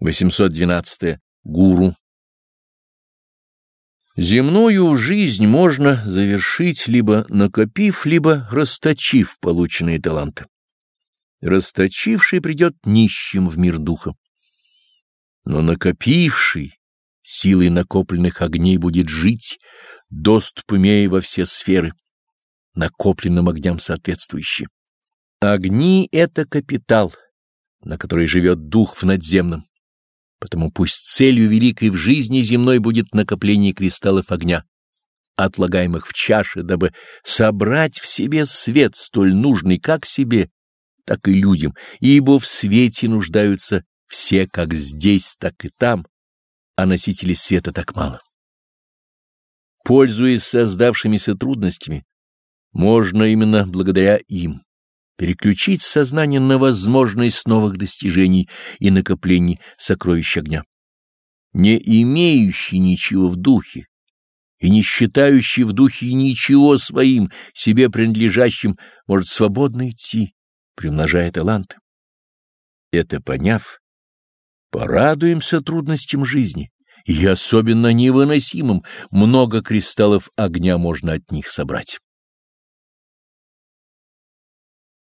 812. -е. Гуру. Земную жизнь можно завершить, либо накопив, либо расточив полученные таланты. Расточивший придет нищим в мир духа. Но накопивший силой накопленных огней будет жить, доступ имея во все сферы, накопленным огням соответствующие. Огни — это капитал, на который живет дух в надземном. Потому пусть целью великой в жизни земной будет накопление кристаллов огня, отлагаемых в чаше, дабы собрать в себе свет, столь нужный как себе, так и людям, ибо в свете нуждаются все как здесь, так и там, а носителей света так мало. Пользуясь создавшимися трудностями, можно именно благодаря им переключить сознание на возможность новых достижений и накоплений сокровищ огня. Не имеющий ничего в духе и не считающий в духе ничего своим, себе принадлежащим, может свободно идти, примножая таланты. Это поняв, порадуемся трудностям жизни, и особенно невыносимым много кристаллов огня можно от них собрать.